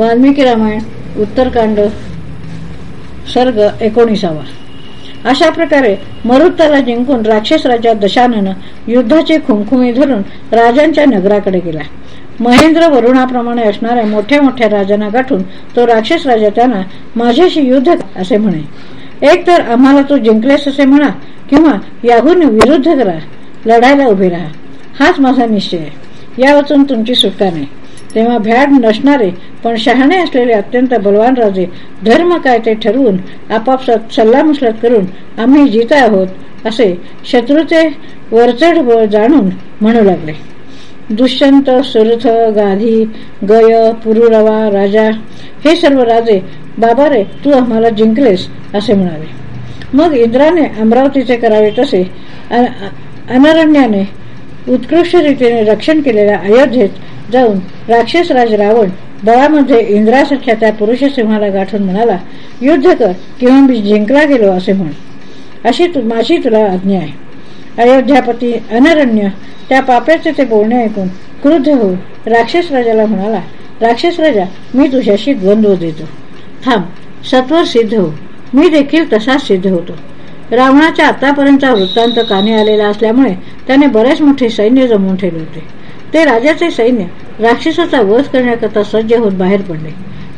वाल्मिकी रामायण उत्तरकांड सर्ग एकोणीसावा. अशा प्रकारे मरुत्ताला जिंकून राक्षस राजा दशाननं युद्धाचे खुमखुमी धरून राजांच्या नगराकडे गेला. महेंद्र वरुणाप्रमाणे असणाऱ्या मोठ्या मोठ्या राजांना गाठून तो राक्षस राजा त्यांना माझ्याशी युद्ध असे म्हणे. एक तर आम्हाला तो जिंकलेस असे म्हणा किंवा याहून विरुद्ध करा लढायला उभे राहा. हाच माझा निश्चय आहे. या वाचून तुमची सुटका नाही. तेव्हा भ्याड नसणारे पण शहाणे असलेले अत्यंत बलवान राजे धर्म काय ते ठरवून आपापसात सल्लामसलत करून आम्ही जित आहोत असे शत्रूचे वरचढ जाणून म्हणू लागले. दुष्यंत सुरथ गाधी गय पुरुरवा राजा हे सर्व राजे बाबा रे तू आम्हाला जिंकलेस असे म्हणाले. मग इंद्राने अमरावतीचे करावे तसे अनरण्याने उत्कृष्ट रीतीने रक्षण केलेल्या अयोध्येत जाऊन राक्षसराज रावण बळामध्ये इंद्रासारख्या त्या पुरुष सिंहाला गाठून म्हणाला युद्ध कर किंवा मी जिंकला गेलो असे म्हण. अशी माझी तुला आज्ञा आहे. अयोध्यापती अनरण्य त्या पाप्याचे ते बोलणे ऐकून क्रुद्ध होऊन राक्षस राजाला म्हणाला राक्षस राजा मी तुझ्याशी द्वंद्व देतो. थांब सत्वर सिद्ध हो. मी देखील तसाच सिद्ध होतो. रावणाच्या आतापर्यंतचा वृत्तांत काने आलेला असल्यामुळे त्याने बरेच मोठे सैन्य जमवून ठेवले होते. ते राजाचे सैन्य राक्षसाचा वध करण्याकरता सज्ज होत बाहेर पडले.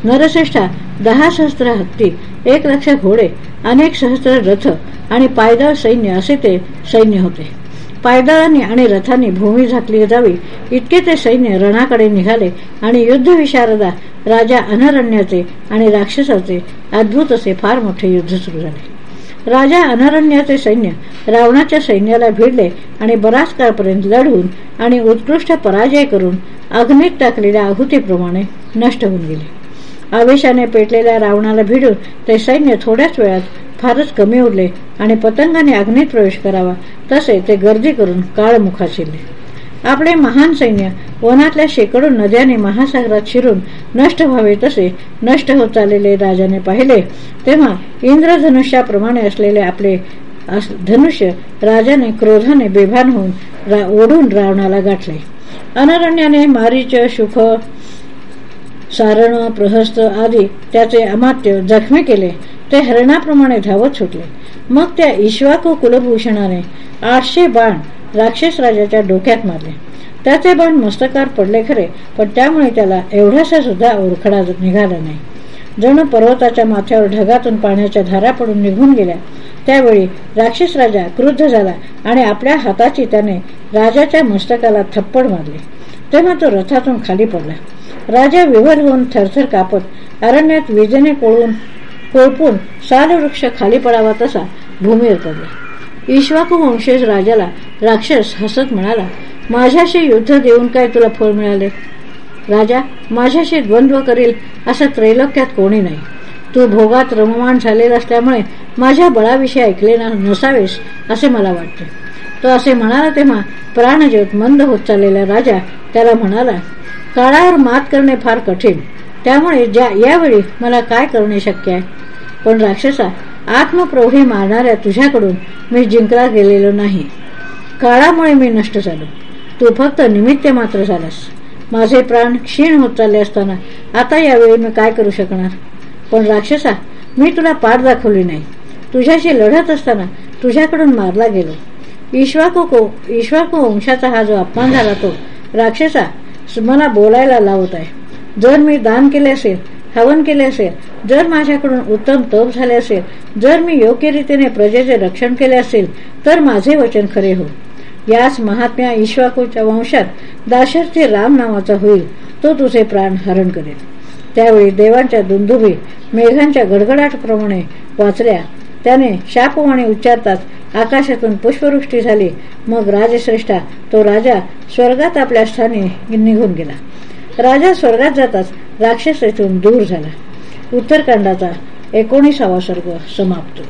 नरश्रेष्ठा दहा सहस्त्र हत्ती एक लक्ष घोडे अनेक सहस्त्र रथ आणि पायदळ सैन्य असे ते सैन्य होते. पायदळांनी आणि रथांनी भूमी झाकली जावी इतके ते सैन्य रणाकडे निघाले आणि युद्ध विशारदा राजा अनरण्याचे आणि राक्षसाचे अद्भुत असे फार मोठे युद्ध सुरू झाले. राजा अनरण्याचे सैन्य रावणाच्या सैन्याला भिडले आणि बराच काळपर्यंत लढून आणि उत्कृष्ट पराजय करून अग्नीत टाकलेल्या आहुतीप्रमाणे नष्ट होऊन गेले. आवेशाने पेटलेल्या रावणाला भिडून ते सैन्य थोड्याच वेळात फारच कमी उरले आणि पतंगाने अग्नीत प्रवेश करावा तसे ते गर्दी करून काळमुखा शिरले. आपले महान सैन्य वनातल्या शेकडो नद्याने महासागरात शिरून नष्ट व्हावे तसे नष्ट होत चाललेले राजाने पाहिले. तेव्हा इंद्रधनुष्याप्रमाणे असलेले आपले धनुष्य राजाने क्रोधाने बेभान होऊन ओढून रावणाला गाठले. अनरण्याने मारीच शुख सारण प्रहस्त आदी त्याचे अमात्य जखमी केले. ते हरणाप्रमाणे धावत सुटले. मग त्या ईश्वाको कुलभूषणाने आठशे बाण राक्षस राजाच्या डोक्यात मारले. त्याचे बाण मस्तकार पडले खरे पण त्यामुळे त्याला एवढासा सुद्धा ओरखडा निघाला नाही. जणू पर्वताच्या माथ्यावर ढगातून पाण्याच्या धारा पडून निघून गेल्या. त्यावेळी राक्षस राजा क्रुद्ध झाला आणि आपल्या हाताची त्याने राजाच्या मस्तकाला थप्पड मारले. तेव्हा तो रथातून खाली पडला. राजा विवल होऊन थरथर कापत अरण्यात विजेने कोळून कोळपून साल वृक्ष खाली पडावा तसा भूमीवर पडला. ईश्वाकू राजाला राक्षस हसत म्हणाला माझ्याशी युद्ध देऊन काय तुला फळ मिळाले? राजा माझ्याशी द्वंद्व करील असं त्रैलोक्यात कोणी नाही. तू भोगात रममान झालेला असल्यामुळे माझ्या बळाविषयी ऐकले नसावेस असे मला वाटते. तो असे म्हणाला तेव्हा प्राणज्योत मंद होत चाललेला राजा त्याला म्हणाला काळावर मात करणे फार कठीण. त्यामुळे ज्या यावेळी मला काय करणे शक्य आहे? पण राक्षसा आत्मप्रौढी मारणाऱ्या तुझ्याकडून मी जिंकला गेलेलो नाही. काळामुळे मी नष्ट झालो. तू फक्त निमित्त मात्र झालास. माझे प्राण क्षीण होत चालले असताना आता यावेळी मी काय करू शकणार? पण राक्षसा मी तुला पाठ दाखवली नाही. तुझ्याशी लढत असताना तुझ्याकडून मारला गेलो. ईश्वाको ईश्वाको वंशाचा हा जो अपमान झाला तो राक्षसा मला बोलायला लावत आहे. जर मी दान केले असेल हवन केले असेल जर माझ्याकडून उत्तम तप झाले असेल जर मी योग्य रीतीने प्रजेचे रक्षण केले असेल तर माझे वचन खरे हो. याच महात्म्या ईश्वाकूच्या वंशात दाशरथी राम नावाचा होईल तो तुझे प्राण हरण करेल. त्यावेळी देवांच्या दुंदुभी मेघांच्या गडगडाटप्रमाणे वाचल्या. त्याने शापवाणी उच्चारताच आकाशातून पुष्पवृष्टी झाली. मग राजश्रेष्ठा तो राजा स्वर्गात आपल्या स्थानी निघून गेला. राजा स्वर्गात जाताच राक्षस दूर झाला. उत्तरकांडाचा एकोणीसावा सर्ग समाप्त.